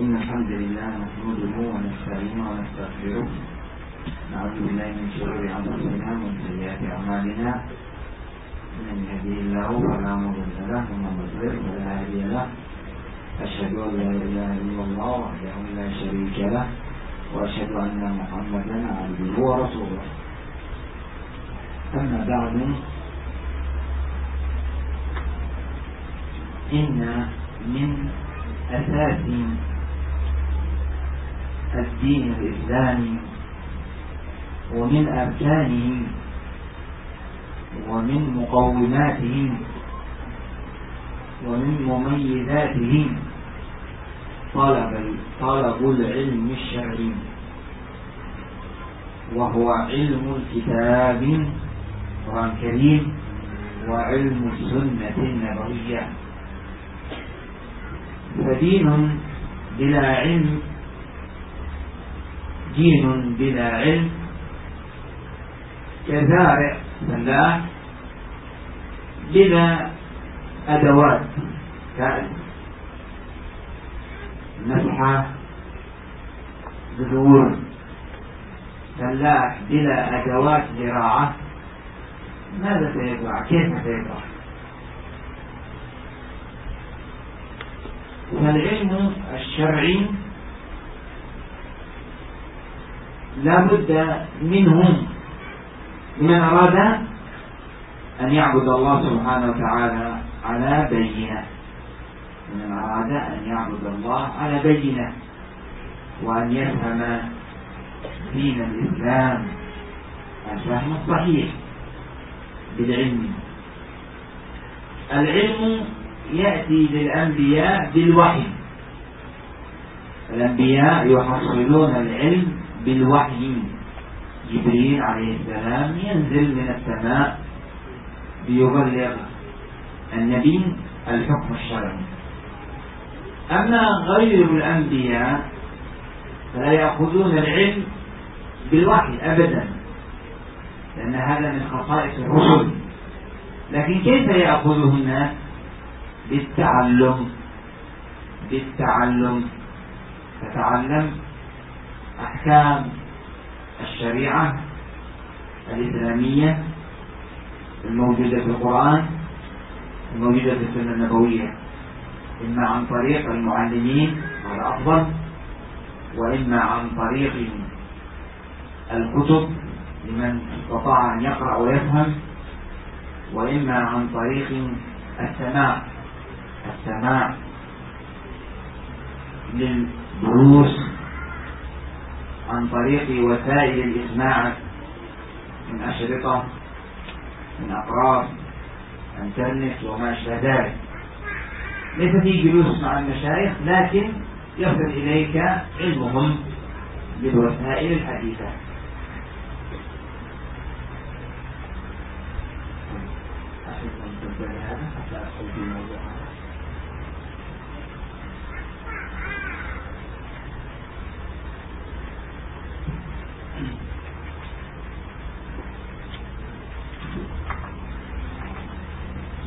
إن الحمد لله نحمده ونستعينه ونستغفره. نعوذ بالله من شرور أنفسنا ومن سيئات أعمالنا. من يهديه الله فلا مضل له ومن يضلل فلا هادي له. أشهد أن لا إله إلا الله وحده لا شريك له وأشهد أن محمدا عبده ورسوله. أما بعد إن من أساس الدين الإسلامي ومن أركانه ومن مقوماته ومن مميزاته طلب طلب العلم الشرعي وهو علم الكتاب القرآن الكريم وعلم السنة النبوية. فدين بلا علم دين بلا علم. كزارع فلاح بلا أدوات. كأس مسحة بذور فلاح بلا أدوات زراعة. ماذا سيزرع؟ كيف سيزرع؟ فالعلم الشرعي لا بد منه لمن أراد أن يعبد الله سبحانه وتعالى على بينة. من أراد أن يعبد الله على بينة. وأن يفهم دين الإسلام. الفهم الصحيح بالعلم. العلم يأتي للأنبياء بالوحي. الأنبياء يحصلون العلم بالوحي. جبريل عليه السلام ينزل من السماء ليبلغ النبي الحكم الشرعي. أما غير الأنبياء فلا يأخذون العلم بالوحي أبدا لأن هذا من خصائص الرسل. لكن كيف يأخذه الناس؟ بالتعلم. بالتعلم. تتعلم أحكام الشريعة الإسلامية الموجودة في القرآن الموجودة في السنة النبوية إما عن طريق المعلمين هذا أفضل وإما عن طريق الكتب لمن استطاع أن يقرأ ويفهم وإما عن طريق السماع. السماع للدروس عن طريق وسائل الإسماع من أشرطة من أقراص إنترنت وما أشبه ذلك. ليس في جلوس مع المشايخ لكن يصل إليك علمهم بالوسائل الحديثة. أحب أن هذا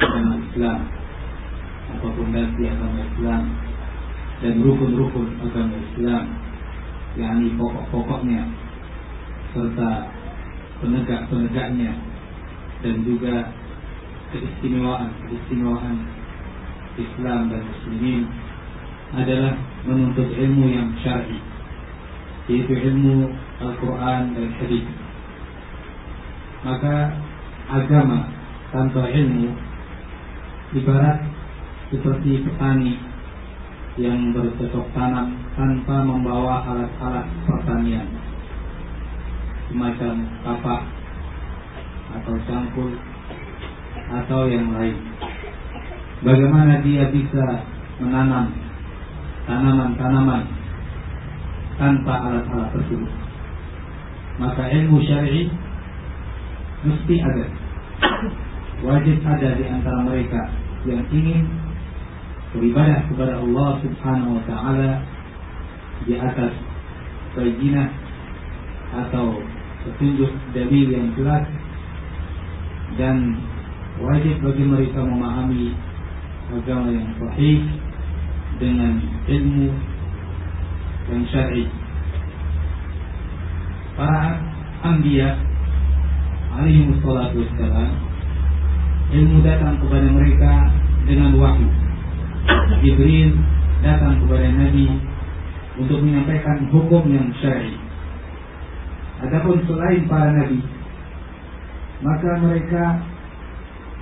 agama Islam atau fondasi agama Islam dan rukun-rukun agama Islam yakni pokok-pokoknya serta penegak-penegaknya dan juga keistimewaan keistimewaan Islam dan Muslimin adalah menuntut ilmu yang syar'i yaitu ilmu Al-Quran dan Hadis. Maka agama tanpa ilmu ibarat seperti petani yang bercocok tanam tanpa membawa alat-alat pertanian semacam kapak atau cangkul atau yang lain. Bagaimana dia bisa menanam tanaman-tanaman tanpa alat-alat tersebut. Maka ilmu syar'i mesti ada. Wajib ada di antara mereka yang ingin beribadah kepada Allah Subhanahu wa taala di atas bayinah atau petunjuk dalil yang jelas dan wajib bagi mereka memahami agama yang sahih dengan ilmu yang syar'i. Para anbiya alaihi wassalam ilmu datang kepada mereka dengan wahyu. Jibril datang kepada Nabi untuk menyampaikan hukum yang syar'i. Adapun selain para nabi, maka mereka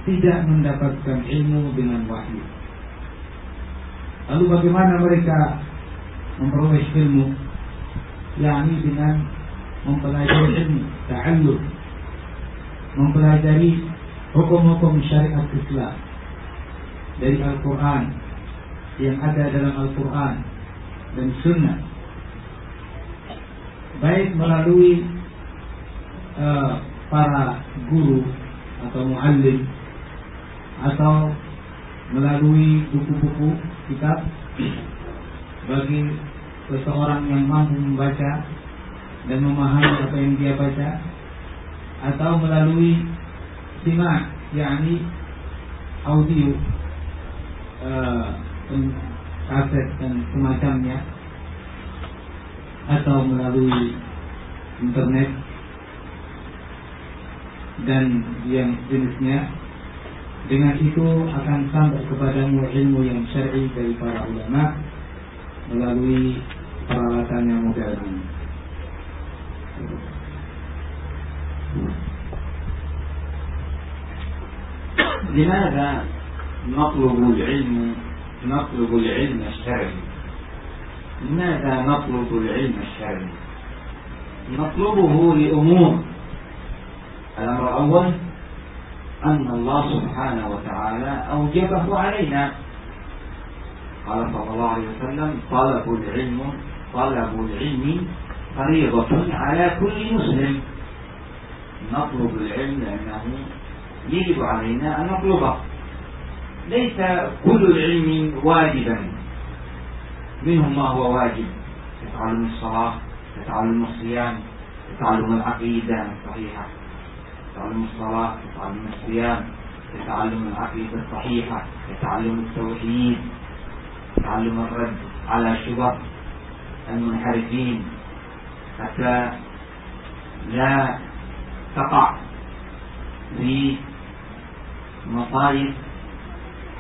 tidak mendapatkan ilmu dengan wahyu. Lalu bagaimana mereka memperoleh ilmu? yakni dengan mempelajari ilmu, ta'allum, mempelajari hukum-hukum syariat Islam dari Al-Quran yang ada dalam Al-Quran dan Sunnah baik melalui uh, para guru atau muallim atau melalui buku-buku kitab bagi seseorang yang mampu membaca dan memahami apa yang dia baca atau melalui simak yakni audio uh, dan semacamnya atau melalui internet dan yang jenisnya dengan itu akan sampai kepadamu ilmu yang syar'i dari para ulama melalui peralatan yang modern. لماذا نطلب العلم نطلب العلم الشرعي لماذا نطلب العلم الشرعي نطلبه لأمور. الأمر الأول أن الله سبحانه وتعالى أوجبه علينا. قال صلى الله عليه وسلم طلب العلم طلب العلم فريضة على كل مسلم. نطلب العلم لأنه يجب علينا أن نطلبه. ليس كل العلم واجبا. منهم ما هو واجب. كتعلم الصلاة كتعلم الصيام كتعلم العقيدة الصحيحة. كتعلم الصلاة كتعلم الصيام كتعلم العقيدة الصحيحة. كتعلم التوحيد كتعلم الرد على شبه المنحرفين. حتى لا تقع في مصايب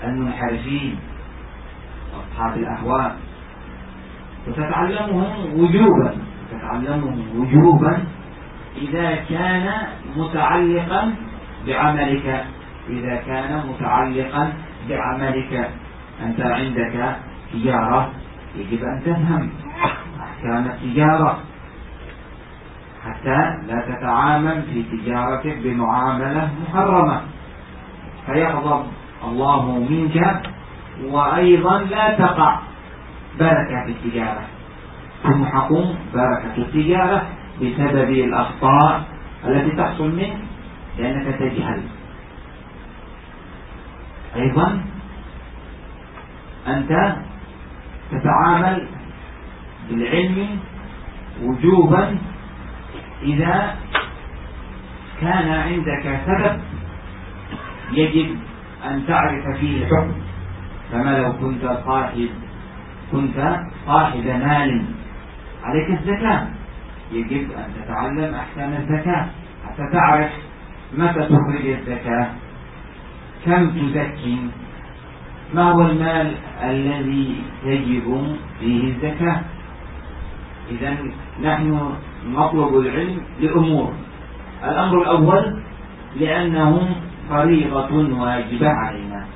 المنحرفين أصحاب الأهواء. وتتعلمهم وجوبا تتعلمهم وجوبا إذا كان متعلقا بعملك. إذا كان متعلقا بعملك أنت عندك تجارة يجب أن تفهم. أحكام التجارة. حتى لا تتعامل في تجارتك بمعاملة محرمة. فيغضب الله منك وأيضا لا تقع بركة في التجارة. تمحق بركة التجارة بسبب الأخطاء التي تحصل منك لأنك تجهل. أيضا أنت تتعامل بالعلم وجوبا إذا كان عندك سبب يجب أن تعرف فيه الحكم. كما لو كنت صاحب كنت صاحب مال عليك الزكاة. يجب أن تتعلم أحكام الزكاة. حتى تعرف متى تخرج الزكاة. كم تزكي. ما هو المال الذي يجب فيه الزكاة؟ إذا نحن نطلب العلم لأمور. الأمر الأول لأنه فريضة واجبة علينا.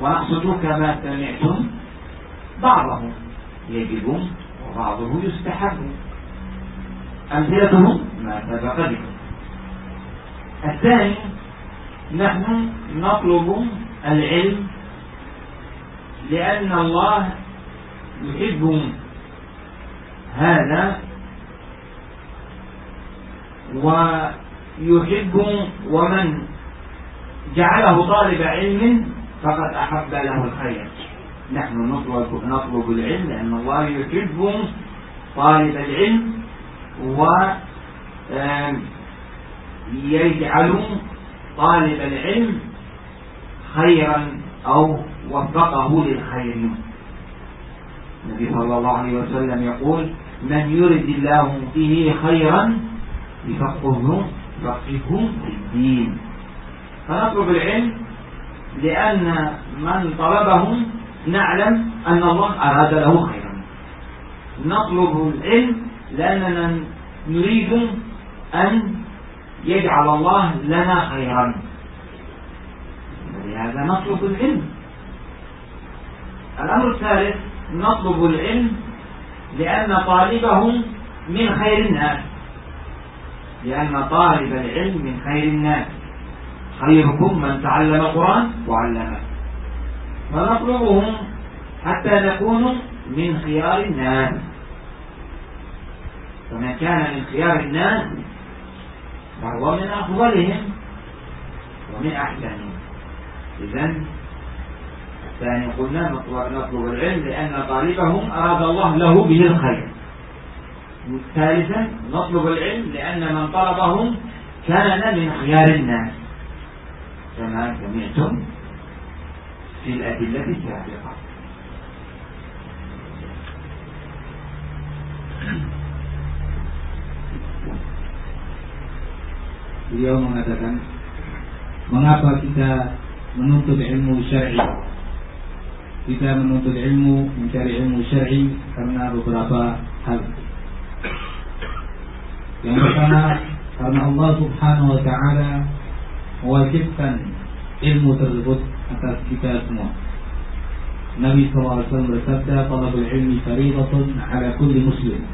ونقصد كما سمعتم بعضه يجب وبعضه يستحب. أمثلته ما سبق ذكره الثاني نحن نطلب العلم لأن الله يحب هذا ويحب ومن جعله طالب علم فقد أحب له الخير. نحن نطلب نطلب العلم لأن الله يحب طالب العلم و يجعل طالب العلم خيرا أو وفقه للخير. النبي صلى الله عليه وسلم يقول من يرد الله به خيرا يفقهه يفقهه في الدين. فنطلب العلم لأن من طلبه نعلم أن الله أراد له خيرا. نطلب العلم لأننا نريد أن يجعل الله لنا خيرا. ولهذا نطلب العلم. الأمر الثالث نطلب العلم لأن طالبه من خير الناس. لأن طالب العلم من خير الناس. خيركم من تعلم القرآن وعلمه. فنطلبهم حتى نكون من خيار الناس. فمن كان من خيار الناس فهو من أفضلهم ومن أحسنهم. إذا الثاني قلنا نطلب العلم لأن طالبهم أراد الله له به الخير. ثالثا نطلب العلم لأن من طلبه كان من خيار الناس. كما سمعتم في الأدلة السابقة Beliau mengatakan Mengapa kita menuntut ilmu syar'i Kita menuntut ilmu Mencari ilmu syar'i Karena beberapa hal Yang pertama Karena Allah subhanahu wa ta'ala Mewajibkan ilmu tersebut atas kita semua Nabi SAW bersabda Talabul ilmi faridatun ala kulli muslim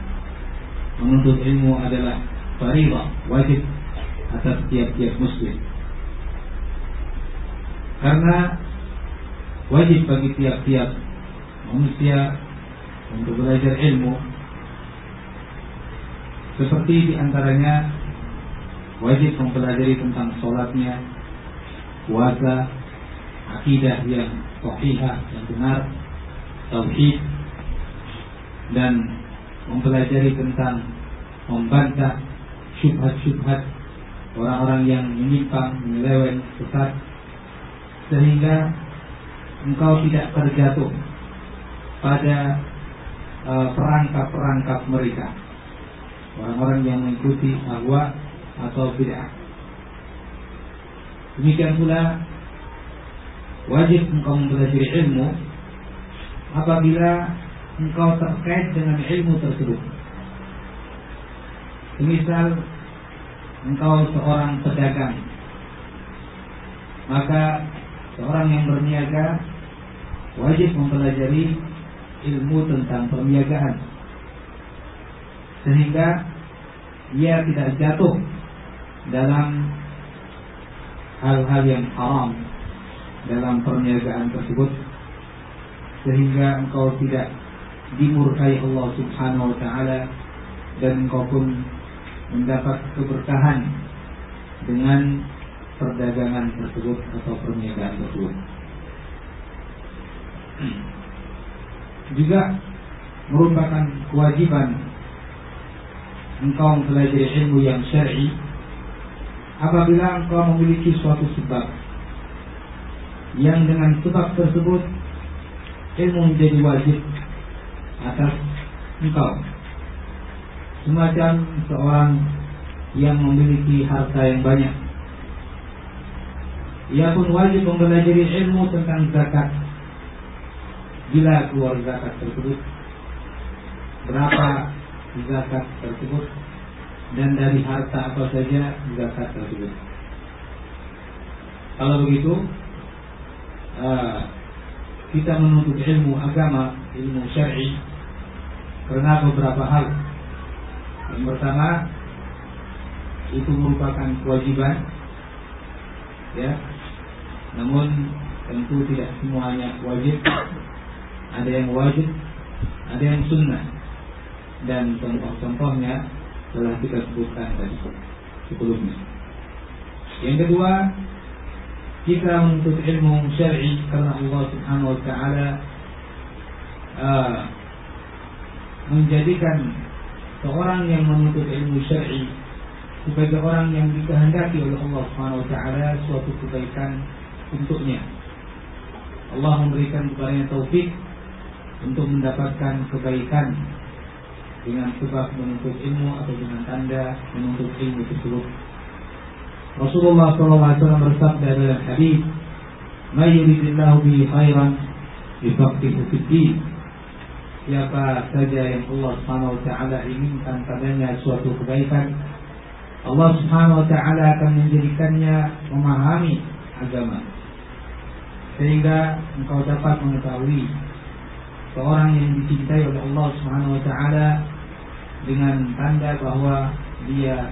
Menuntut ilmu adalah faridah, wajib atas tiap-tiap muslim. Karena wajib bagi tiap-tiap manusia untuk belajar ilmu seperti di antaranya wajib mempelajari tentang sholatnya, puasa, akidah yang sahihah yang benar, tauhid dan mempelajari tentang membantah syubhat-syubhat orang-orang yang menyimpang, menyeleweng, sesat sehingga engkau tidak terjatuh pada uh, perangkap-perangkap mereka. Orang-orang yang mengikuti ahwa atau bid'ah. Demikian pula wajib engkau mempelajari ilmu apabila engkau terkait dengan ilmu tersebut. Semisal engkau seorang pedagang maka seorang yang berniaga wajib mempelajari ilmu tentang perniagaan sehingga ia tidak jatuh dalam hal-hal yang haram dalam perniagaan tersebut sehingga engkau tidak dimurkai Allah Subhanahu wa taala dan engkau pun mendapat keberkahan dengan perdagangan tersebut atau perniagaan tersebut. Juga merupakan kewajiban engkau mempelajari ilmu yang syar'i apabila engkau memiliki suatu sebab yang dengan sebab tersebut ilmu menjadi wajib atas engkau semacam seorang yang memiliki harta yang banyak. Ia pun wajib mempelajari ilmu tentang zakat. Bila keluar zakat tersebut, berapa zakat tersebut, dan dari harta apa saja zakat tersebut. Kalau begitu, uh, kita menuntut ilmu agama, ilmu syar'i, karena beberapa hal yang pertama itu merupakan kewajiban ya. Namun tentu tidak semuanya wajib. Ada yang wajib, ada yang sunnah. Dan contoh-contohnya telah kita sebutkan tadi. sebelumnya. Yang kedua, kita menuntut ilmu syar'i karena Allah Subhanahu wa taala uh, menjadikan seorang yang menuntut ilmu syar'i sebagai orang yang dikehendaki oleh Allah Subhanahu wa taala suatu kebaikan untuknya. Allah memberikan kepadanya taufik untuk mendapatkan kebaikan dengan sebab menuntut ilmu atau dengan tanda menuntut ilmu tersebut. Rasulullah SAW bersabda dalam hadis, "Ma bi khairan yufaqihu fid din." Siapa saja yang Allah Subhanahu wa taala inginkan padanya suatu kebaikan, Allah Subhanahu wa taala akan menjadikannya memahami agama. Sehingga engkau dapat mengetahui seorang yang dicintai oleh Allah Subhanahu wa taala dengan tanda bahwa dia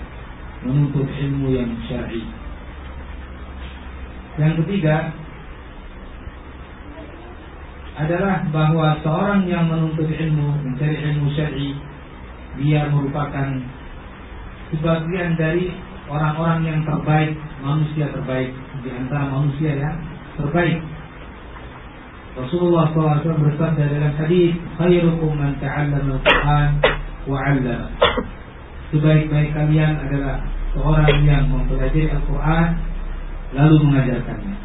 menuntut ilmu yang syar'i. Yang ketiga adalah bahwa seorang yang menuntut ilmu, mencari ilmu syar'i, dia merupakan sebagian dari orang-orang yang terbaik, manusia terbaik di antara manusia yang terbaik. Rasulullah SAW bersabda dalam hadis, "Khairukum man ta'allama al-Qur'an wa 'allama." sebaik-baik kalian adalah seorang yang mempelajari Al-Quran lalu mengajarkannya.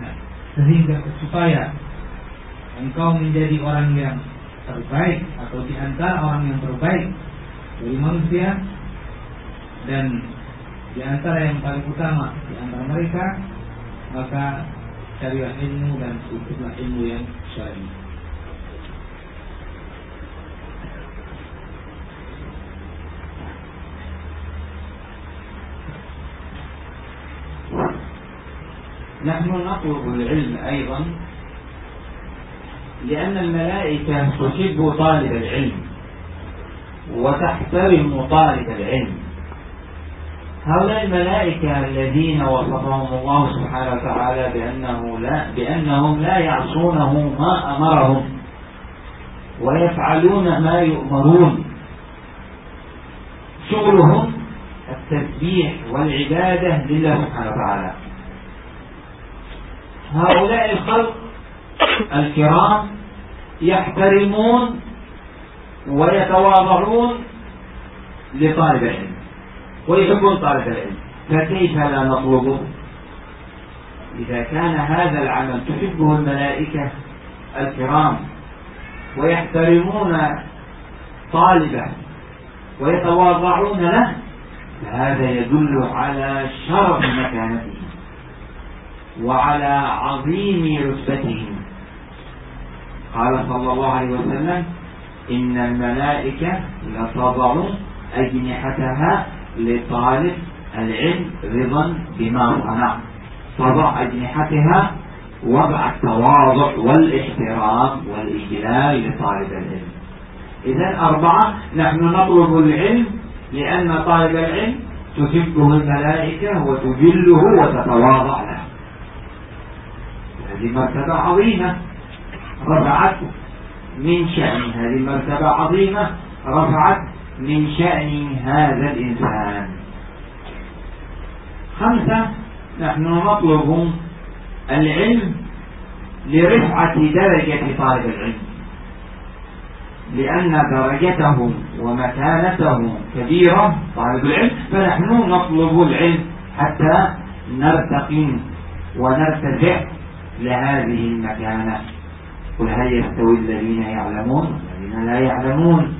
Nah, sehingga supaya engkau menjadi orang yang terbaik atau di antara orang yang terbaik dari manusia dan di antara yang paling utama di antara mereka maka carilah ilmu dan tutuplah ilmu yang syar'i. نحن نطلب العلم أيضا لأن الملائكة تحب طالب العلم وتحترم طالب العلم. هؤلاء الملائكة الذين وصفهم الله سبحانه وتعالى بأنه لا بأنهم لا يعصونه ما أمرهم ويفعلون ما يؤمرون. شغلهم التسبيح والعبادة لله سبحانه وتعالى. هؤلاء الخلق الكرام يحترمون ويتواضعون لطالب العلم ويحبون طالب العلم. فكيف لا نطلبه؟ إذا كان هذا العمل تحبه الملائكة الكرام ويحترمون طالبه ويتواضعون له فهذا يدل على شرف مكانته. وعلى عظيم رتبتهم قال صلى الله عليه وسلم إن الملائكة لتضع أجنحتها لطالب العلم رضا بما صنع. تضع أجنحتها وضع التواضع والاحترام والإجلال لطالب العلم. إذا أربعة نحن نطلب العلم لأن طالب العلم تحبه الملائكة وتجله وتتواضع له. هذه مرتبة عظيمة. رفعت من شأن هذه مرتبة عظيمة. رفعت من شأن هذا الإنسان. خمسة نحن نطلب العلم لرفعة درجة طالب العلم. لأن درجته ومكانته كبيرة طالب العلم فنحن نطلب العلم حتى نرتقي ونرتفع لهذه المكانة. قل هل يستوي الذين يعلمون؟ والذين لا يعلمون.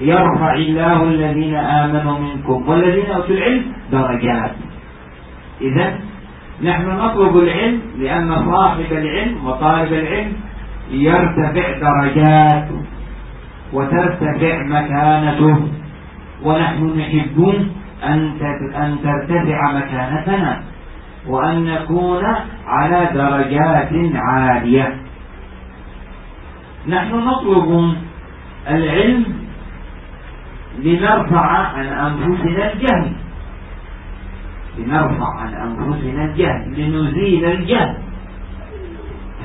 يرفع الله الذين آمنوا منكم والذين أوتوا العلم درجات. إذا نحن نطلب العلم لأن صاحب العلم وطالب العلم يرتفع درجات وترتفع مكانته. ونحن نحب أن ترتفع مكانتنا. وأن نكون على درجات عالية. نحن نطلب العلم لنرفع عن أنفسنا الجهل. لنرفع عن أنفسنا الجهل لنزيل الجهل.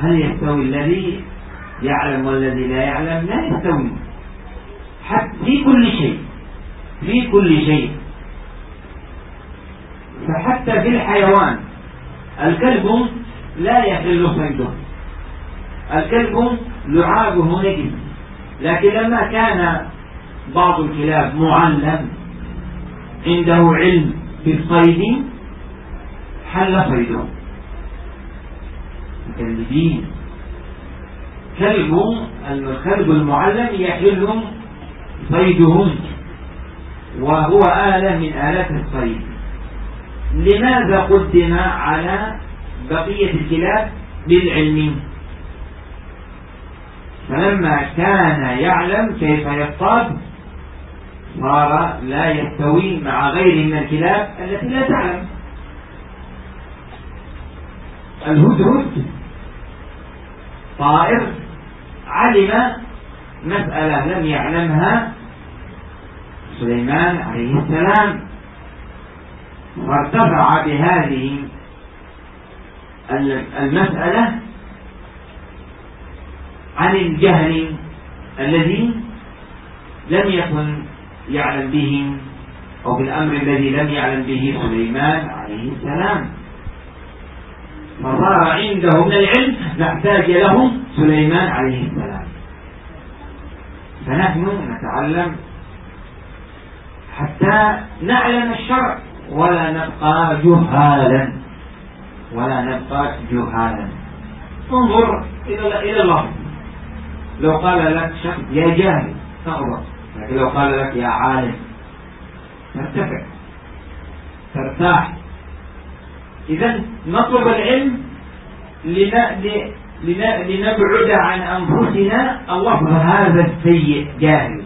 هل يستوي الذي يعلم والذي لا يعلم؟ لا يستوي. حتى في كل شيء في كل شيء. فحتى في الحيوان. الكلب لا يحل صيده الكلب لعابه نجم لكن لما كان بعض الكلاب معلم عنده علم بالصيد حل صيده مكلبين كلب الكلب المعلم يحل صيدهم وهو آلة من آلات الصيد. لماذا قدم على بقية الكلاب للعلم؟ فلما كان يعلم كيف يصطاد صار لا يستوي مع غيره من الكلاب التي لا تعلم. الهدهد طائر علم مسألة لم يعلمها سليمان عليه السلام. وارتفع بهذه المسألة عن الجهل الذي لم يكن يعلم به أو بالأمر الذي لم يعلم به سليمان عليه السلام. فصار عنده من العلم ما احتاج له سليمان عليه السلام. فنحن نتعلم حتى نعلم الشرع. ولا نبقى جهالا. ولا نبقى جهالا. انظر إلى إلى اللفظ لو قال لك شخص يا جاهل تغضب لكن لو قال لك يا عالم ترتفع ترتاح إذا نطلب العلم لنبعد عن أنفسنا اللفظ هذا السيء جاهل.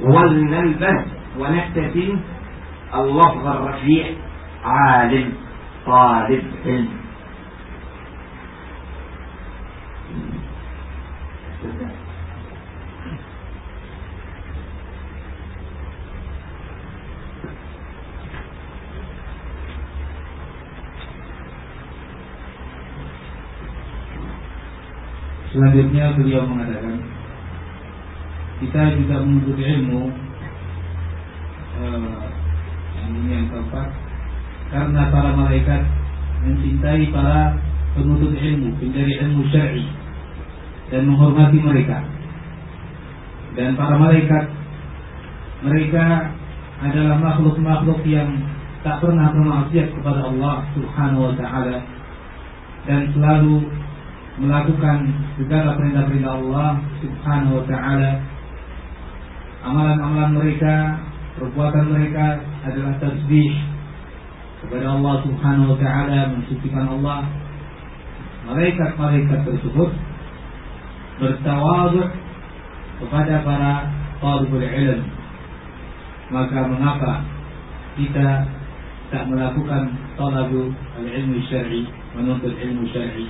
ولنلبس ونكتسب اللفظ الرفيع عالم طالب علم Selanjutnya beliau mengatakan kita juga menuntut ilmu eh, ini yang keempat karena para malaikat mencintai para penuntut ilmu, pencari ilmu syar'i dan menghormati mereka. Dan para malaikat mereka adalah makhluk-makhluk yang tak pernah bermaksiat kepada Allah Subhanahu wa taala dan selalu melakukan segala perintah-perintah Allah Subhanahu wa taala. Amalan-amalan mereka, perbuatan mereka adalah tasbih kepada Allah Subhanahu wa taala, mensucikan Allah. Malaikat-malaikat tersebut bertawaduk kepada para talibul ilm. Maka mengapa kita tak melakukan talabul ilmu syar'i, menuntut ilmu syar'i?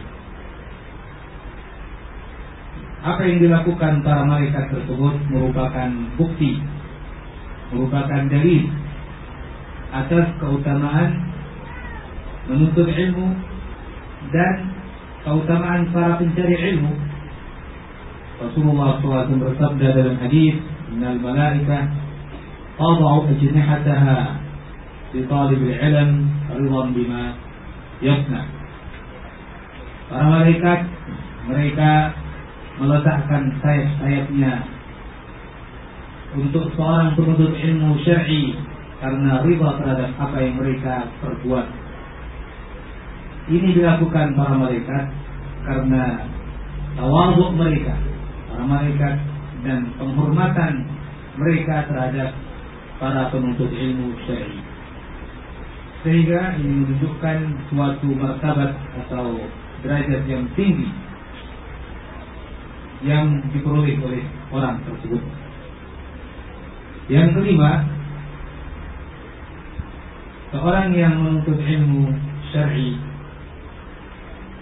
apa yang dilakukan para malaikat tersebut merupakan bukti, merupakan dalil atas keutamaan menuntut ilmu dan keutamaan para pencari ilmu. Rasulullah SAW bersabda dalam hadis, "Innal malaikah tadau ajnihataha li talib al-ilm ridan bima yasna." Para malaikat mereka meletakkan sayap-sayapnya untuk seorang penuntut ilmu syar'i karena riba terhadap apa yang mereka perbuat. Ini dilakukan para malaikat karena tawaduk mereka, para malaikat dan penghormatan mereka terhadap para penuntut ilmu syar'i. Sehingga ini menunjukkan suatu martabat atau derajat yang tinggi yang diperoleh oleh orang tersebut. Yang kelima, seorang yang menuntut ilmu syar'i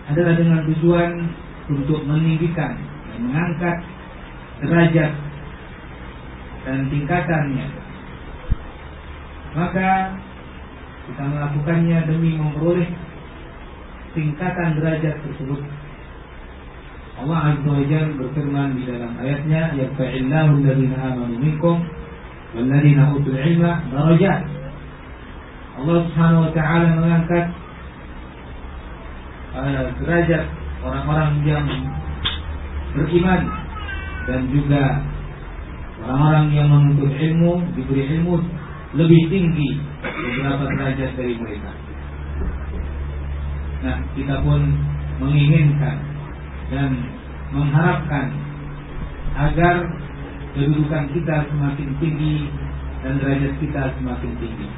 adalah dengan tujuan untuk meninggikan dan mengangkat derajat dan tingkatannya. Maka kita melakukannya demi memperoleh tingkatan derajat tersebut Allah Azza wa Jalla berfirman di dalam ayatnya yarfa'illahu alladhina amanu minkum walladzina utul ilma darajat Allah Subhanahu wa taala mengangkat uh, derajat orang-orang yang beriman dan juga orang-orang yang menuntut ilmu diberi ilmu lebih tinggi beberapa derajat dari mereka. Nah, kita pun menginginkan dan mengharapkan agar kedudukan kita semakin tinggi dan derajat kita semakin tinggi.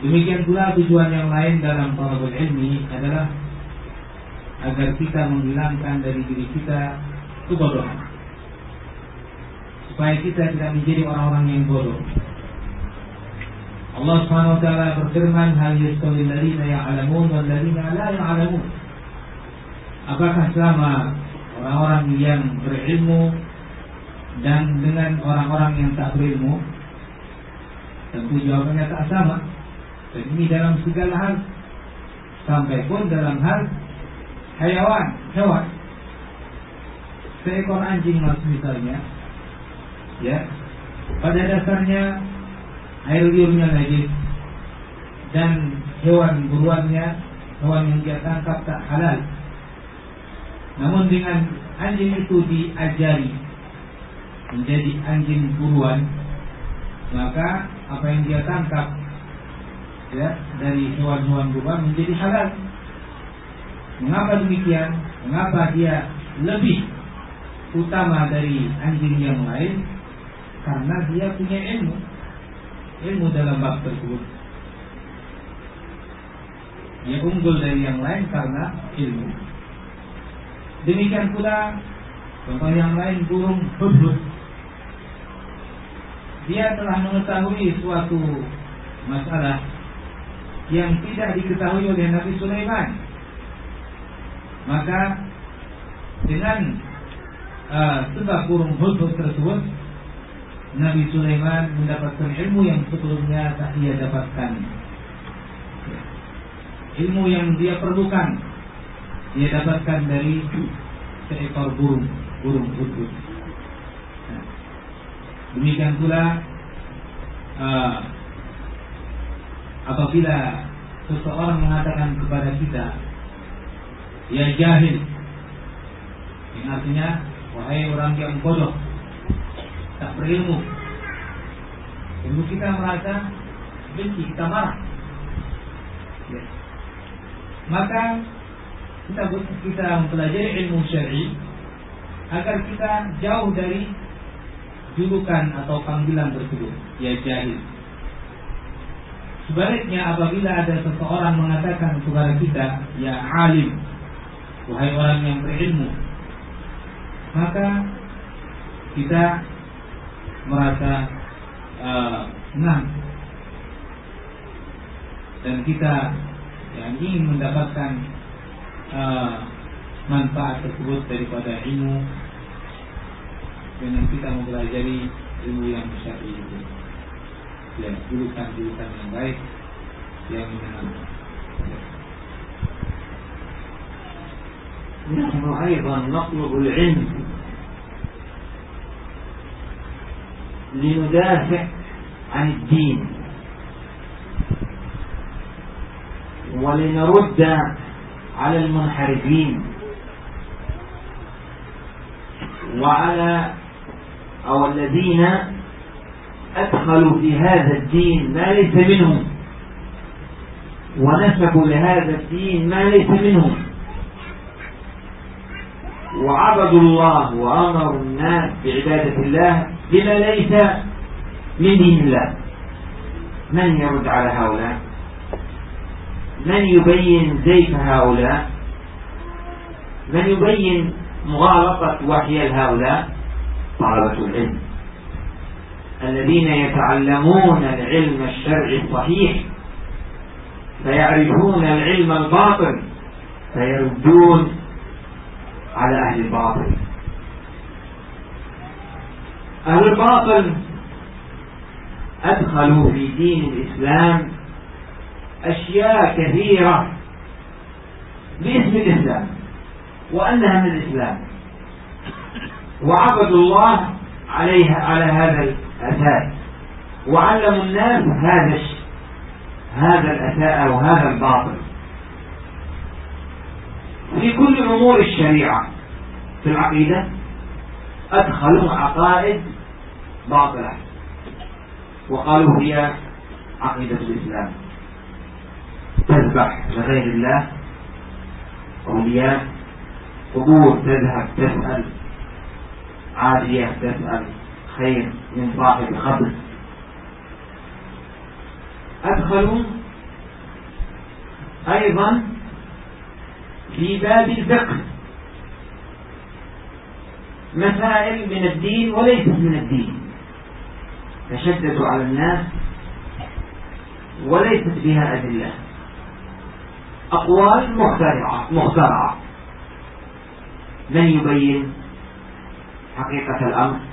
Demikian pula tujuan yang lain dalam talabul ilmi adalah agar kita menghilangkan dari diri kita kebodohan. Supaya kita tidak menjadi orang-orang yang bodoh. Allah Subhanahu wa taala berfirman, "Hal yastawi alladziina ya'lamun wal ladziina la ya'lamun?" Apakah sama orang-orang yang berilmu dan dengan orang-orang yang tak berilmu? Tentu jawabannya tak sama. Dan ini dalam segala hal sampai pun dalam hal hewan, hewan. Seekor anjing mas misalnya, ya, pada dasarnya air liurnya najis dan hewan buruannya hewan yang dia tangkap tak halal. Namun dengan anjing itu diajari menjadi anjing buruan, maka apa yang dia tangkap ya dari hewan-hewan buruan menjadi halal. Mengapa demikian? Mengapa dia lebih utama dari anjing yang lain? Karena dia punya ilmu, ilmu dalam bab tersebut. Dia unggul dari yang lain karena ilmu. Demikian pula contoh yang lain burung hudhud. Dia telah mengetahui suatu masalah yang tidak diketahui oleh Nabi Sulaiman. Maka dengan uh, sebab burung hudhud tersebut Nabi Sulaiman mendapatkan ilmu yang sebelumnya tak ia dapatkan. Ilmu yang dia perlukan dia dapatkan dari seekor burung, burung hudhud. Nah, demikian pula uh, apabila seseorang mengatakan kepada kita ya jahil ini artinya wahai orang yang bodoh tak berilmu. Tentu kita merasa benci kita marah. Ya. maka kita kita mempelajari ilmu syar'i agar kita jauh dari julukan atau panggilan tersebut ya jahil Sebaliknya apabila ada seseorang mengatakan kepada kita, ya alim, wahai orang yang berilmu, maka kita merasa uh, senang. Dan kita yang ingin mendapatkan uh, manfaat tersebut daripada ilmu dengan kita mempelajari ilmu yang syar'i itu ya julukan-julukan yang baik yang menyenangkan. نحن أيضا نطلب العلم لندافع عن الدين ولنرد على المنحرفين وعلى أو الذين أدخلوا في هذا الدين ما ليس منهم. ونسبوا لهذا الدين ما ليس منهم. وعبدوا الله وأمروا الناس بعبادة الله بما ليس من دين الله. من يرد على هؤلاء؟ من يبين زيف هؤلاء؟ من يبين مغالطة وحي هؤلاء؟ طلبة العلم. الذين يتعلمون العلم الشرعي الصحيح فيعرفون العلم الباطل فيردون على أهل الباطل أهل الباطل أدخلوا في دين الإسلام أشياء كثيرة باسم الإسلام وأنها من الإسلام. وعبدوا الله عليها على هذا الأساس وعلموا الناس هذا الشيء هذا الأساء وهذا الباطل. في كل أمور الشريعة في العقيدة أدخلوا عقائد باطلة. وقالوا هي عقيدة الإسلام. تذبح لغير الله أولياء. قبور تذهب تسأل. عادية تسأل. خير من صاحب الخبر. أدخلوا أيضا في باب الفقه. مسائل من الدين وليست من الدين. تشددوا على الناس وليست بها أدلة. أقوال مخترعة مخترعة. من يبين حقيقة الأمر؟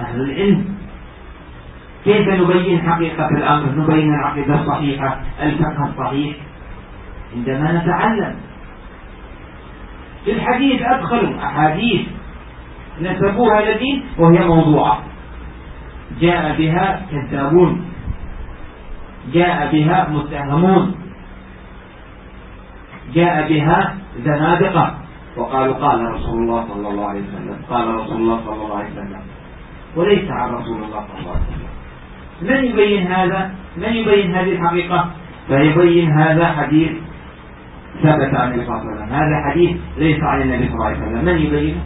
أهل العلم. كيف نبين حقيقة الأمر؟ نبين العقيدة الصحيحة الفقه الصحيح. عندما نتعلم في الحديث أدخلوا أحاديث نسبوها إلى الدين وهي موضوعة. جاء بها كذابون. جاء بها متهمون. جاء بها زنادقة. وقالوا قال رسول الله صلى الله عليه وسلم قال رسول الله صلى الله عليه وسلم. وليس عن رسول الله صلى الله عليه وسلم. من يبين هذا؟ من يبين هذه الحقيقة؟ فيبين هذا حديث ثبت عن النبي صلى الله عليه وسلم. هذا حديث ليس عن النبي صلى الله عليه وسلم. من يبينه؟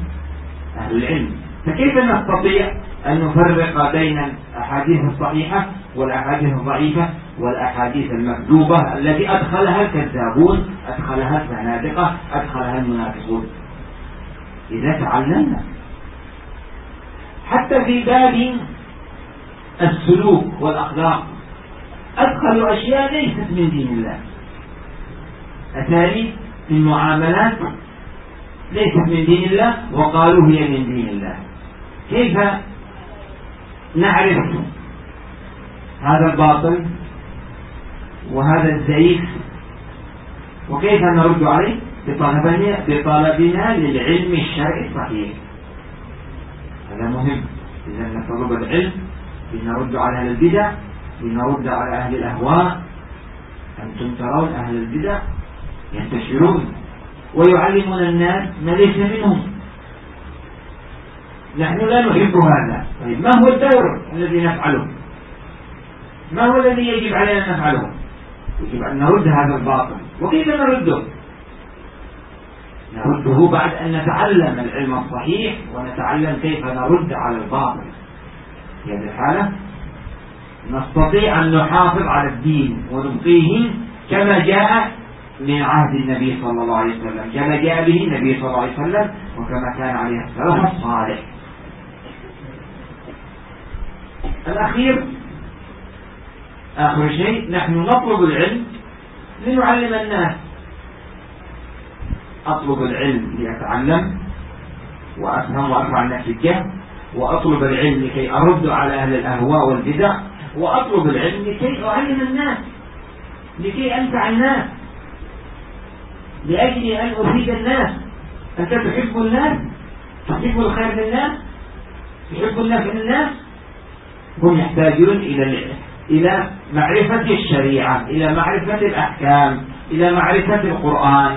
أهل العلم. فكيف نستطيع أن نفرق بين الأحاديث الصحيحة والأحاديث الضعيفة والأحاديث المكذوبة التي أدخلها الكذابون أدخلها الزنادقة أدخلها المنافقون؟ إذا تعلمنا. حتى في باب السلوك والأخلاق. أدخلوا أشياء ليست من دين الله. أساليب في المعاملات ليست من دين الله وقالوا هي من دين الله. كيف نعرف هذا الباطل وهذا الزيف وكيف نرد عليه؟ بطلبنا للعلم الشرعي الصحيح. هذا مهم. إذا نطلب العلم لنرد على أهل البدع لنرد على أهل الأهواء. أنتم ترون أهل البدع ينتشرون ويعلمون الناس ما ليس منهم. نحن لا نحب هذا. طيب ما هو الدور الذي نفعله؟ ما هو الذي يجب علينا أن نفعله؟ يجب أن نرد هذا الباطل. وكيف نرده؟ نرده بعد أن نتعلم العلم الصحيح ونتعلم كيف نرد على الباطل. في هذه الحالة نستطيع أن نحافظ على الدين ونبقيه كما جاء من عهد النبي صلى الله عليه وسلم كما جاء به النبي صلى الله عليه وسلم وكما كان عليه السلف الصالح. الأخير آخر شيء نحن نطلب العلم لنعلم الناس. أطلب العلم لأتعلم وأفهم وأرفع نفسي الجهل وأطلب العلم لكي أرد على أهل الأهواء والبدع وأطلب العلم لكي أعلم الناس لكي أنفع الناس لأجل أن أفيد الناس. أنت تحب الناس؟ تحب الخير للناس؟ تحب الناس للناس؟ هم يحتاجون إلى إلى معرفة الشريعة إلى معرفة الأحكام إلى معرفة القرآن.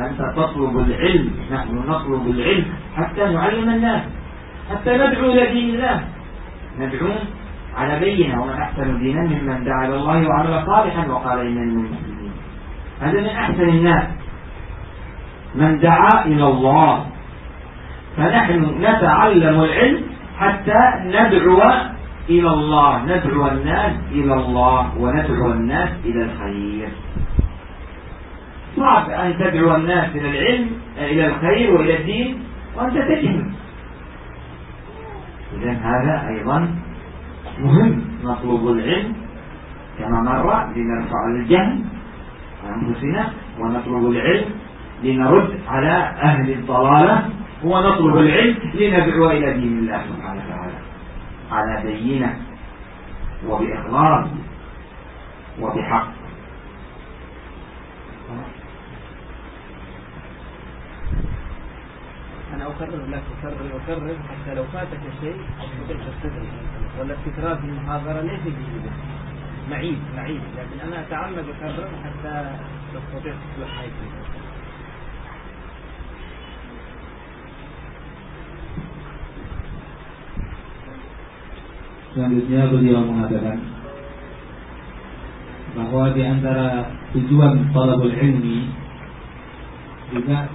فأنت تطلب العلم نحن نطلب العلم حتى نعلم الناس حتى ندعو إلى دين الله. ندعو على بينة ومن أحسن دينا ممن دعا إلى الله وعمل صالحا وقال إنني من المسلمين. هذا من أحسن الناس. من دعا إلى الله. فنحن نتعلم العلم حتى ندعو إلى الله. ندعو الناس إلى الله وندعو الناس إلى الخير. صعب أن تدعو الناس إلى العلم إلى الخير وإلى الدين وأنت تجهل. إذا هذا أيضا مهم نطلب العلم. كما مر لنرفع الجهل عن أنفسنا ونطلب العلم لنرد على أهل الضلالة ونطلب العلم لندعو إلى دين الله سبحانه وتعالى. على بينة وبإخلاص وبحق أنا أكرر لك أكرر وأكرر حتى لو فاتك شيء تستطيع تستدرك. ولا التكرار في المحاضرة ليس بجيدة معيب معيب. لكن أنا أتعمد أكرر حتى تستطيع تصلح هاي Selanjutnya beliau mengatakan bahwa di antara tujuan talabul ilmi juga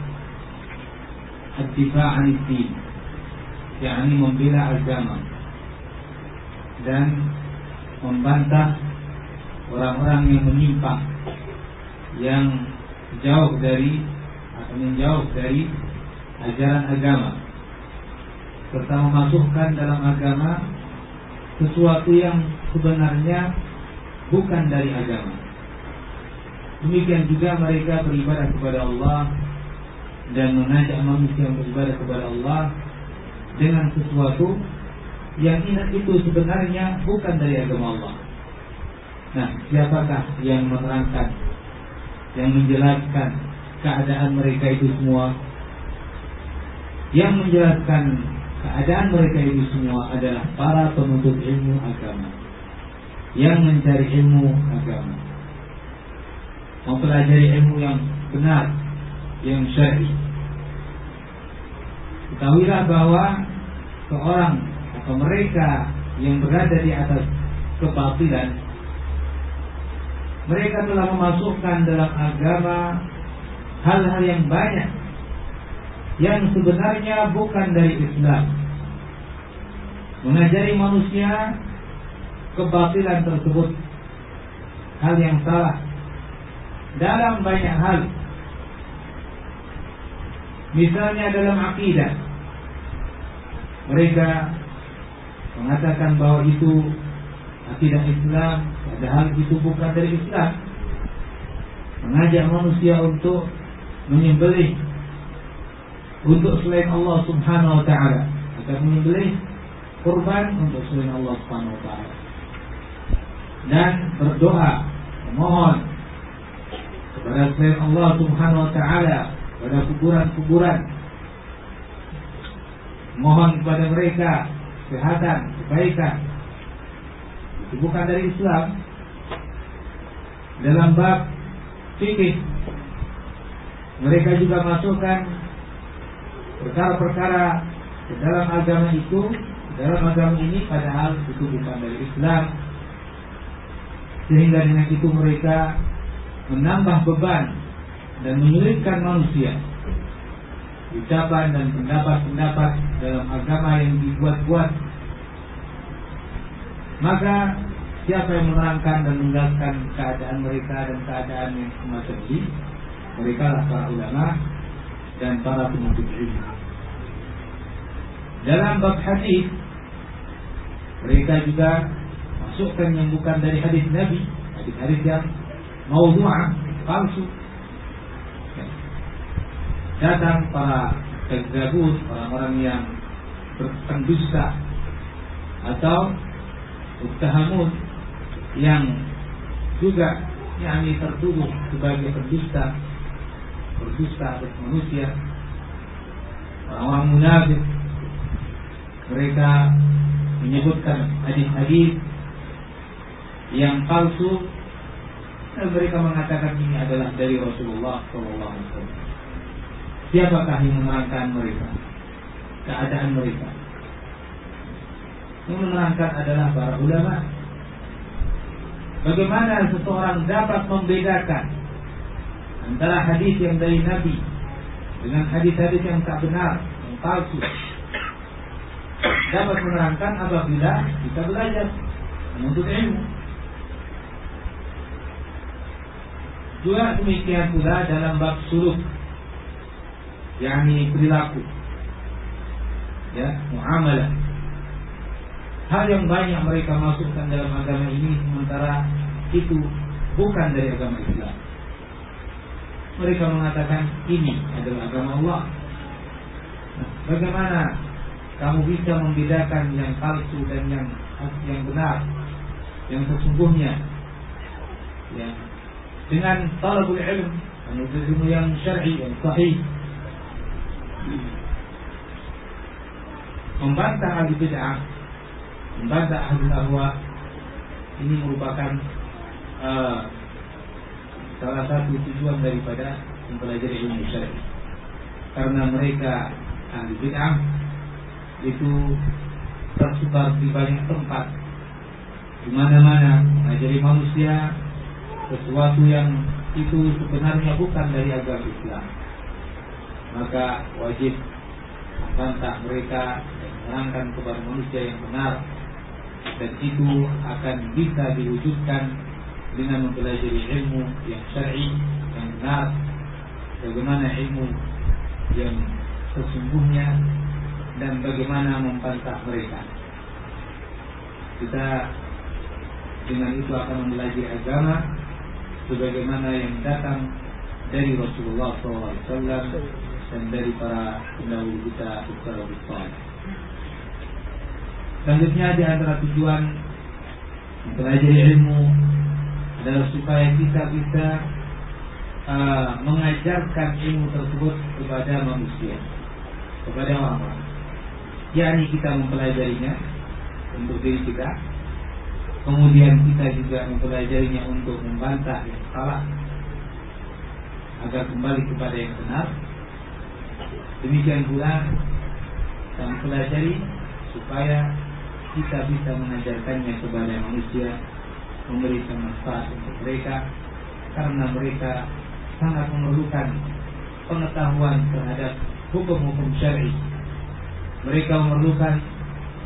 ad-difa' din yakni membela agama. Dan membantah orang-orang yang menyimpang yang jauh dari atau menjauh dari ajaran agama. Serta memasukkan dalam agama sesuatu yang sebenarnya bukan dari agama. Demikian juga mereka beribadah kepada Allah dan mengajak manusia beribadah kepada Allah dengan sesuatu yang itu sebenarnya bukan dari agama Allah. Nah, siapakah yang menerangkan, yang menjelaskan keadaan mereka itu semua? Yang menjelaskan keadaan mereka itu semua adalah para penuntut ilmu agama yang mencari ilmu agama mempelajari ilmu yang benar yang syar'i ketahuilah bahwa seorang atau mereka yang berada di atas kebatilan mereka telah memasukkan dalam agama hal-hal yang banyak yang sebenarnya bukan dari Islam. Mengajari manusia kebatilan tersebut hal yang salah dalam banyak hal. Misalnya dalam akidah. Mereka mengatakan bahwa itu akidah Islam, padahal itu bukan dari Islam. Mengajak manusia untuk menyembelih untuk selain Allah Subhanahu wa taala akan menyembelih kurban untuk selain Allah Subhanahu wa taala dan berdoa memohon kepada selain Allah Subhanahu wa taala pada kuburan-kuburan. Mohon kepada mereka kesehatan, kebaikan. Itu bukan dari Islam. Dalam bab fikih mereka juga masukkan perkara-perkara dalam agama itu dalam agama ini padahal itu bukan dari Islam. Sehingga dengan itu mereka menambah beban dan menyulitkan manusia ucapan dan pendapat-pendapat dalam agama yang dibuat-buat maka siapa yang menerangkan dan menjelaskan keadaan mereka dan keadaan yang semacam ini mereka lah para ulama dan para penuntut ilmu. Dalam bab hadis mereka juga masukkan yang bukan dari hadis Nabi, hadis-hadis yang maudhu'ah, palsu. Datang para kadzabun, orang-orang yang berpendusta atau muttahamun yang juga yakni tertuduh sebagai pendusta berdusta atas manusia orang-orang munafik mereka menyebutkan hadis-hadis yang palsu dan mereka mengatakan ini adalah dari Rasulullah SAW. Siapakah yang menerangkan mereka? Keadaan mereka. Yang menerangkan adalah para ulama. Bagaimana seseorang dapat membedakan antara hadis yang dari Nabi dengan hadis-hadis yang tak benar, yang palsu. Dapat menerangkan apabila kita belajar menuntut ilmu. Juga demikian pula dalam bab suluk, yakni perilaku, ya muamalah. Hal yang banyak mereka masukkan dalam agama ini sementara itu bukan dari agama Islam mereka mengatakan ini adalah agama Allah. Nah, bagaimana kamu bisa membedakan yang palsu dan yang yang benar, yang sesungguhnya? Ya, dengan talabul ilm, ilmu yang syar'i yang sahih. Membantah ahli bid'ah, membantah ahli ahwa ini merupakan uh, salah satu tujuan daripada mempelajari ilmu syar'i. Karena mereka ahli bid'ah itu tersebar di banyak tempat di mana-mana mengajari manusia sesuatu yang itu sebenarnya bukan dari agama Islam maka wajib membantah mereka dan menerangkan kepada manusia yang benar. Dan itu akan bisa diwujudkan dengan mempelajari ilmu yang syar'i yang benar. Bagaimana ilmu yang sesungguhnya dan bagaimana membantah mereka. Kita dengan itu akan mempelajari agama sebagaimana yang datang dari Rasulullah SAW dan dari para pendahulu kita secara besar. Selanjutnya di antara tujuan mempelajari ilmu adalah supaya kita bisa uh, mengajarkan ilmu tersebut kepada manusia, kepada orang-orang. Kita mempelajarinya untuk diri kita, kemudian kita juga mempelajarinya untuk membantah yang salah agar kembali kepada yang benar Demikian pula kita mempelajari supaya kita bisa mengajarkannya kepada manusia, memberikan manfaat untuk mereka, karena mereka sangat memerlukan pengetahuan terhadap hukum-hukum syar'i. Mereka memerlukan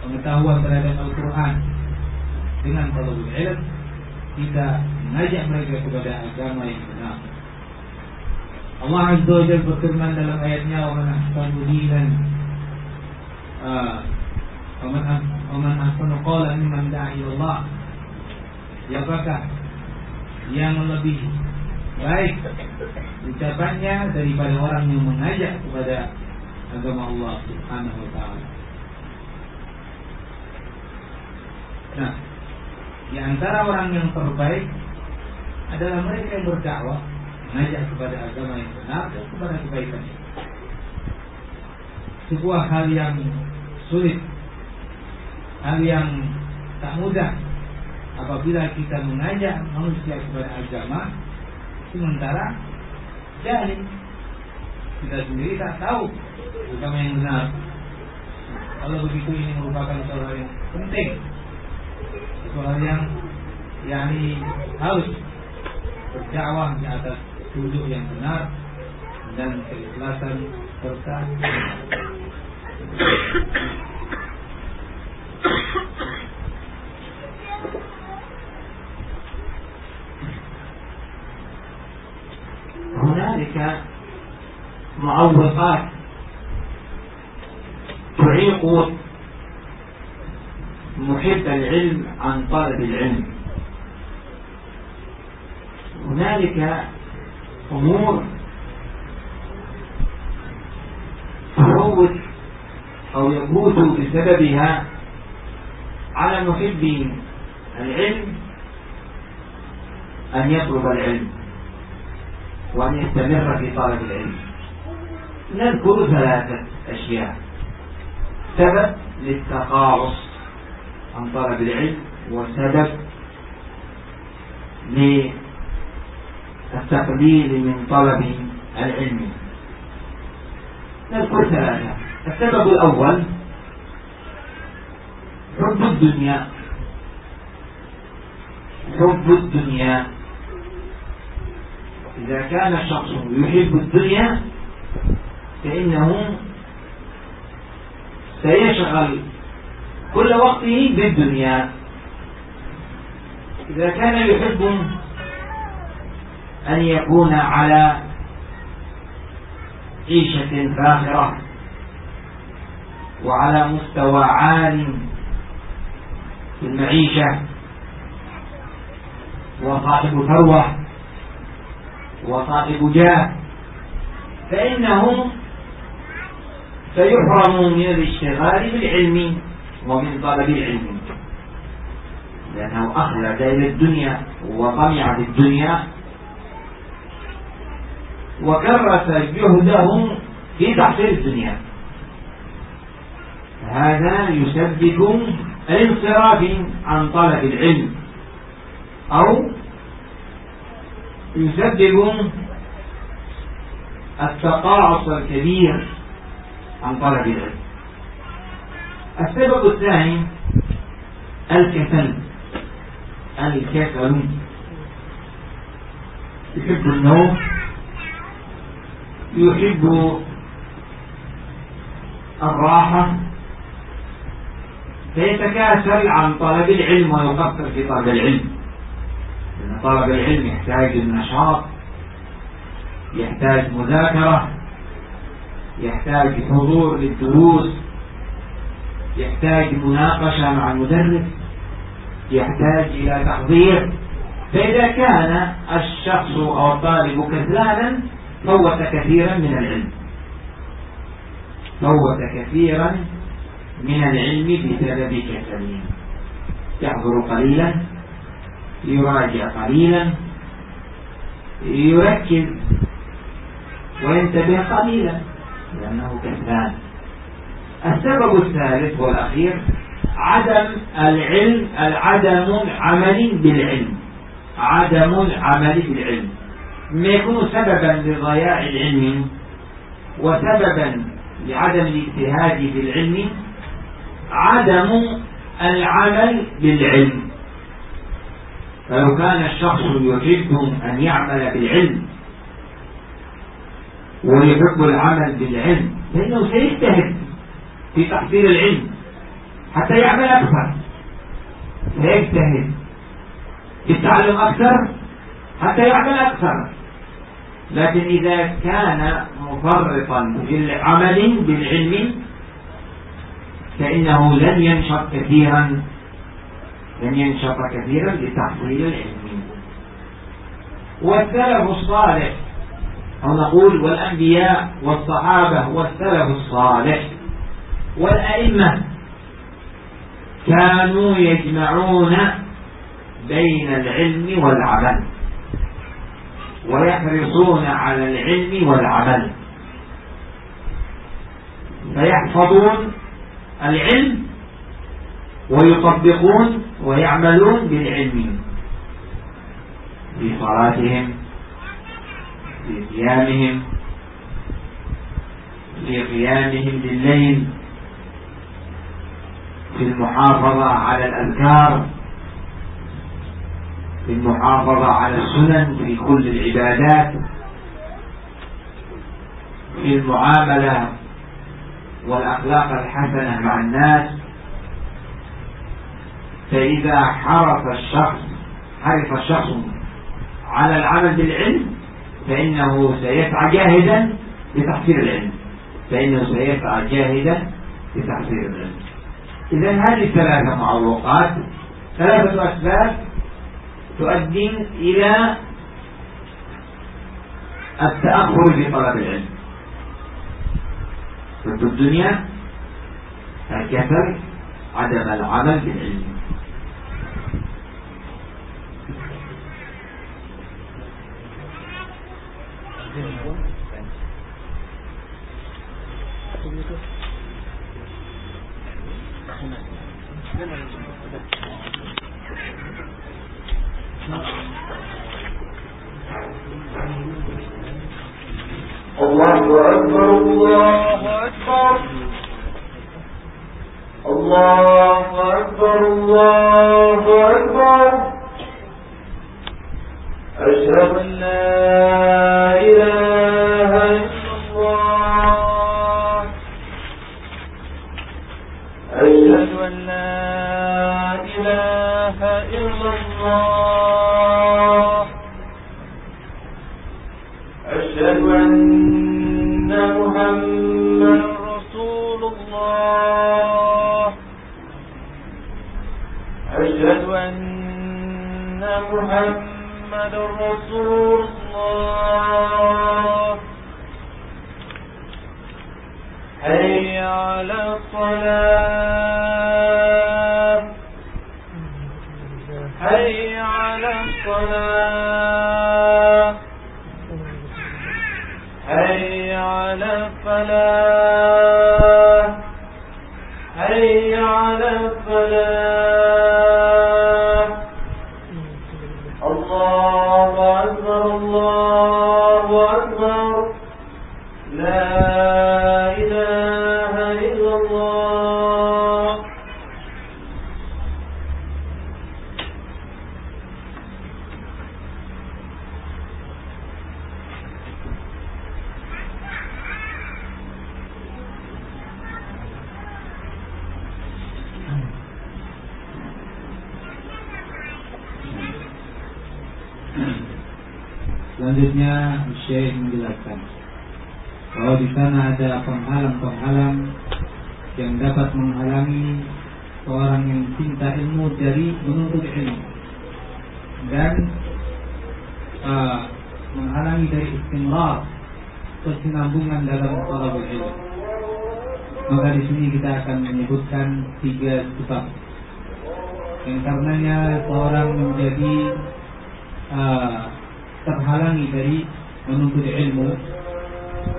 pengetahuan terhadap Al-Quran. Dengan kalau ilm, kita mengajak mereka kepada agama yang benar. Allah Azza wa Jalla berfirman dalam ayatnya wa man ahsanu dinan wa man wa man ahsanu qawlan mimman da'a ila Allah. Yang lebih baik ucapannya daripada orang yang mengajak kepada agama Allah Subhanahu wa taala. Nah, di antara orang yang terbaik adalah mereka yang berdakwah mengajak kepada agama yang benar dan kepada kebaikan. Sebuah hal yang sulit, hal yang tak mudah apabila kita mengajak manusia kepada agama sementara jahil kita sendiri tak tahu agama yang benar. Kalau begitu ini merupakan hal yang penting, hal yang yakni harus berdakwah di atas duduk yang benar dan keikhlasan serta هنالك معوقات تعيق محب العلم عن طلب العلم هنالك أمور تفوت أو يفوت بسببها على محب العلم أن يطلب العلم وأن يستمر في طلب العلم. نذكر ثلاثة أشياء. سبب للتقاعس عن طلب العلم وسبب التقليل من طلب العلم. نذكر ثلاثة. السبب الأول حب الدنيا. حب الدنيا. إذا كان الشخص يحب الدنيا فإنه سيشغل كل وقته بالدنيا. إذا كان يحب أن يكون على عيشة فاخرة وعلى مستوى عال في المعيشة وصاحب ثروة وصاحب جاه فإنه سيحرم من الاشتغال بالعلم ومن طلب العلم. لأنه أخلد إلى الدنيا وطمع في الدنيا وكرس جهده في تحصيل الدنيا. هذا يسبب الانصراف عن طلب العلم أو يسبب التقاعس الكبير عن طلب العلم. السبب الثاني الكسل الكسل. يحب النوم يحب الراحة فيتكاسل عن طلب العلم ويقصر في طلب العلم. لأن طلب العلم يحتاج النشاط يحتاج مذاكرة يحتاج حضور للدروس يحتاج مناقشة مع المدرس يحتاج إلى تحضير. فإذا كان الشخص أو الطالب كسلانا فوت كثيرا من العلم. فوت كثيرا من العلم بسبب كسله يحضر قليلا يراجع قليلا يركز وينتبه قليلا لأنه كسلان السبب الثالث والأخير عدم العلم عدم العمل بالعلم. عدم العمل بالعلم. ما يكون سببا لضياع العلم وسببا لعدم الاجتهاد في العلم عدم العمل بالعلم. فلو كان الشخص يحب أن يعمل بالعلم ويحب العمل بالعلم فإنه سيجتهد في تحصيل العلم حتى يعمل أكثر. سيجتهد في التعلم أكثر حتى يعمل أكثر. لكن إذا كان مفرطا في العمل بالعلم فإنه لن ينشط كثيرا لن ينشط كثيرا لتحصيل العلم. والسلف الصالح أو نقول والأنبياء والصحابة والسلف الصالح والأئمة كانوا يجمعون بين العلم والعمل. ويحرصون على العلم والعمل. فيحفظون العلم ويطبقون ويعملون بالعلم. في صلاتهم في قيامهم في قيامهم بالليل في المحافظة على الأذكار. المحافظة على السنن في كل العبادات في المعاملة والأخلاق الحسنة مع الناس. فإذا حرص الشخص حرص الشخص على العمل بالعلم فإنه سيسعى جاهدا لتحصيل العلم. فإنه سيسعى جاهدا لتحصيل العلم. إذا هذه ثلاثة معوقات ثلاثة أسباب تؤدي إلى التأخر في طلب العلم. ضد الدنيا الكسل عدم العمل بالعلم.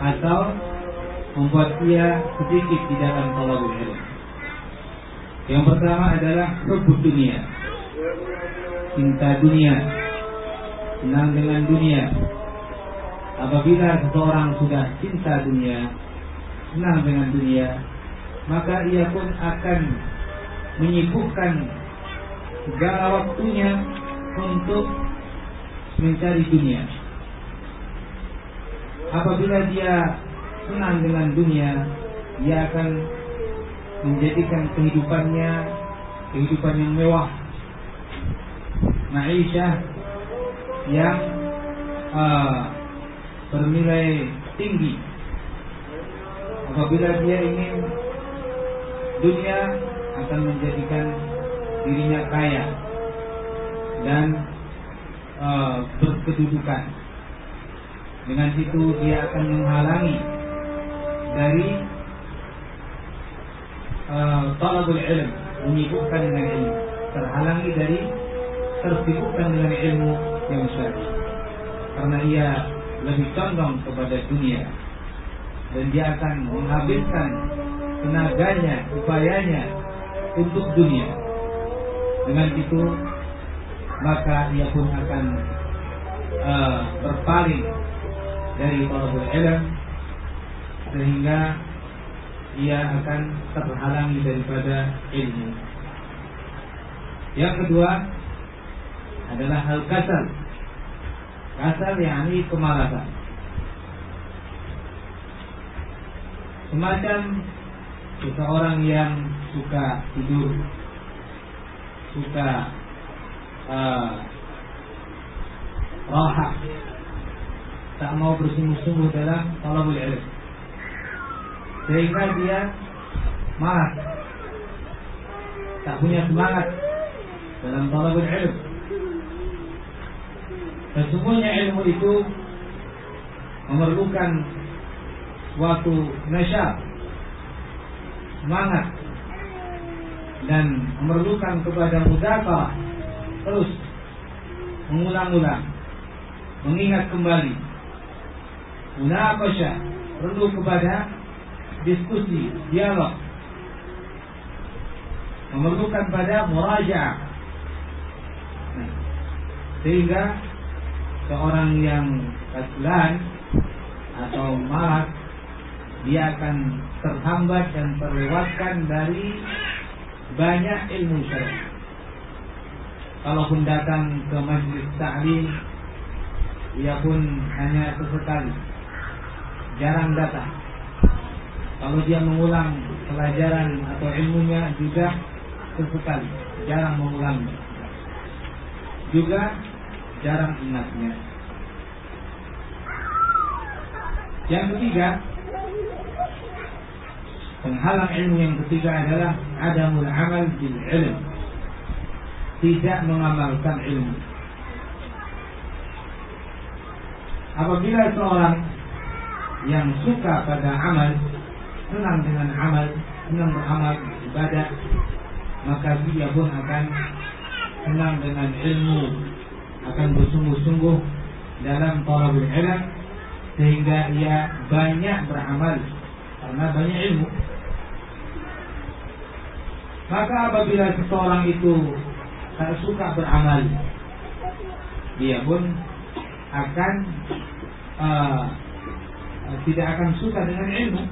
Atau membuat ia sedikit di dalam talabul ilmu. Yang pertama adalah hubbud dunia. Cinta dunia. Senang dengan dunia. Apabila seseorang sudah cinta dunia, senang dengan dunia, maka ia pun akan menyibukkan segala waktunya untuk mencari dunia. Apabila dia senang dengan dunia, dia akan menjadikan kehidupannya kehidupan yang mewah, ma'isyah yang uh, bernilai tinggi. Apabila dia ingin dunia akan menjadikan dirinya kaya dan uh, berkedudukan. Dengan itu dia akan menghalangi dari uh, ilm, menyibukkan dengan ilmu, terhalangi dari tersibukkan dengan ilmu yang syar'i. Karena ia lebih condong kepada dunia dan dia akan menghabiskan tenaganya, upayanya untuk dunia. Dengan itu maka ia pun akan uh, berpaling dari talabul ilm sehingga ia akan terhalangi daripada ilmu. Yang kedua adalah hal kasal. Kasal yakni kemalasan. Semacam seseorang yang suka tidur, suka uh, rahat, tak mau bersungguh-sungguh dalam talabul ilm. Sehingga dia malas, tak punya semangat dalam talabul ilm. Sesungguhnya ilmu itu memerlukan suatu nasyat, semangat dan memerlukan kepada mudakah terus mengulang-ulang mengingat kembali munaqasyah perlu kepada diskusi dialog. Memerlukan pada murajaah. Nah, sehingga seorang yang kaslan atau malas dia akan terhambat dan terlewatkan dari banyak ilmu syar'i. Kalaupun datang ke majlis ta'lim, ia pun hanya sesekali, jarang datang. Kalau dia mengulang pelajaran atau ilmunya juga sesekali, jarang mengulangnya. Juga jarang ingatnya. Yang ketiga, penghalang ilmu yang ketiga adalah adamul amal bil ilm. Tidak mengamalkan ilmu. Apabila seorang yang suka pada amal, senang dengan amal, senang beramal ibadah, maka dia pun akan senang dengan ilmu, akan bersungguh-sungguh dalam talabul ilm sehingga ia banyak beramal karena banyak ilmu. Maka apabila seseorang itu tak suka beramal, dia pun akan uh, tidak akan suka dengan ilmu.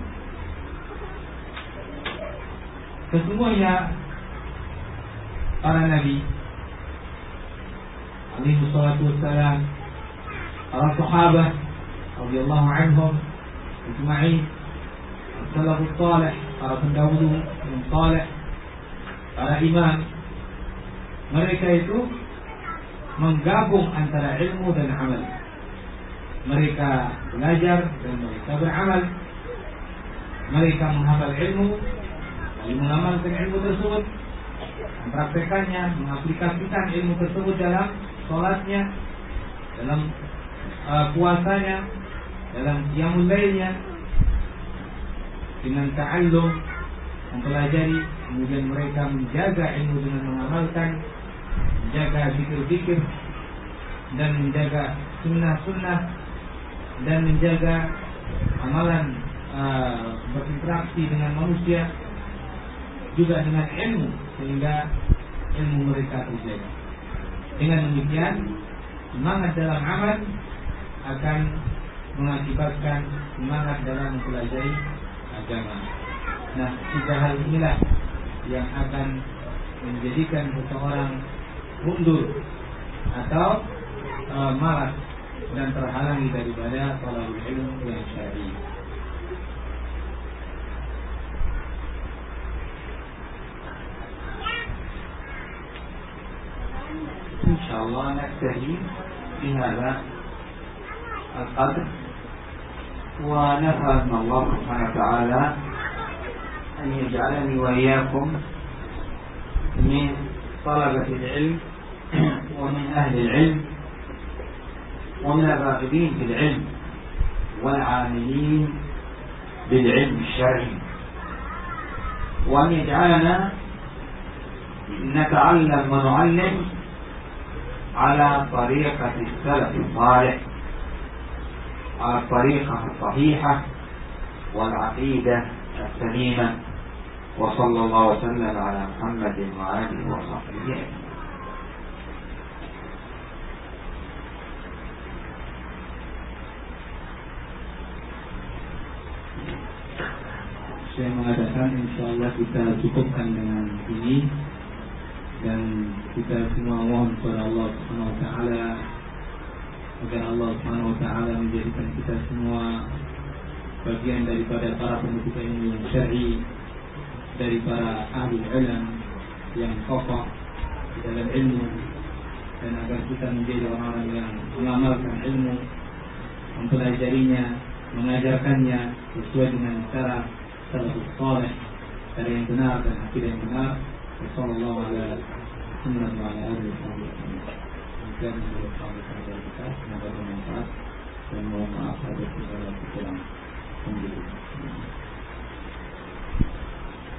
Sesungguhnya para nabi alaihi salatu wassalam para sahabat radhiyallahu anhum ajma'in salafus salih para pendahulu yang saleh para imam mereka itu menggabung antara ilmu dan amal mereka belajar dan mereka beramal. Mereka menghafal ilmu lalu mengamalkan ilmu tersebut. Mempraktekannya mengaplikasikan ilmu tersebut dalam sholatnya dalam uh, puasanya dalam qiyamul lailnya. Dengan ta'allum mempelajari kemudian mereka menjaga ilmu dengan mengamalkan menjaga zikir-zikir dan menjaga sunnah-sunnah dan menjaga amalan uh, berinteraksi dengan manusia juga dengan ilmu sehingga ilmu mereka terjaga. Dengan demikian semangat dalam amal akan mengakibatkan semangat dalam mempelajari agama. Nah, tiga hal inilah yang akan menjadikan seseorang mundur atau e, malas dan terhalangi daripada talabul ilmu yang syar'i. إن شاء الله نكتفي بهذا القدر ونسأل من الله سبحانه وتعالى أن يجعلني وإياكم من طلبة العلم ومن أهل العلم ومن الراغبين في العلم والعاملين بالعلم الشرعي. وأن يجعلنا نتعلم ونعلم على طريقة السلف الصالح على الطريقة الصحيحة والعقيدة السليمة. وصلى الله وسلم على محمد وآله وصحبه أجمعين. Saya mengatakan insya Allah kita cukupkan dengan ini. Dan kita semua mohon kepada Allah Subhanahu Wa Taala agar Allah Subhanahu Wa Taala menjadikan kita semua bagian daripada para penuntut ilmu yang syar'i dari para ahli ilmu yang kokoh di dalam ilmu dan agar kita menjadi orang-orang yang mengamalkan ilmu mempelajarinya mengajarkannya sesuai dengan cara السلف الصالح فالانتناع تنحكي الانتناع. وصلى الله على محمد وعلى آله وصحبه وسلم وكان من أصحابه هذا الكتاب نبذ المنفعات والمواقعات هذا الكتاب الحمد لله.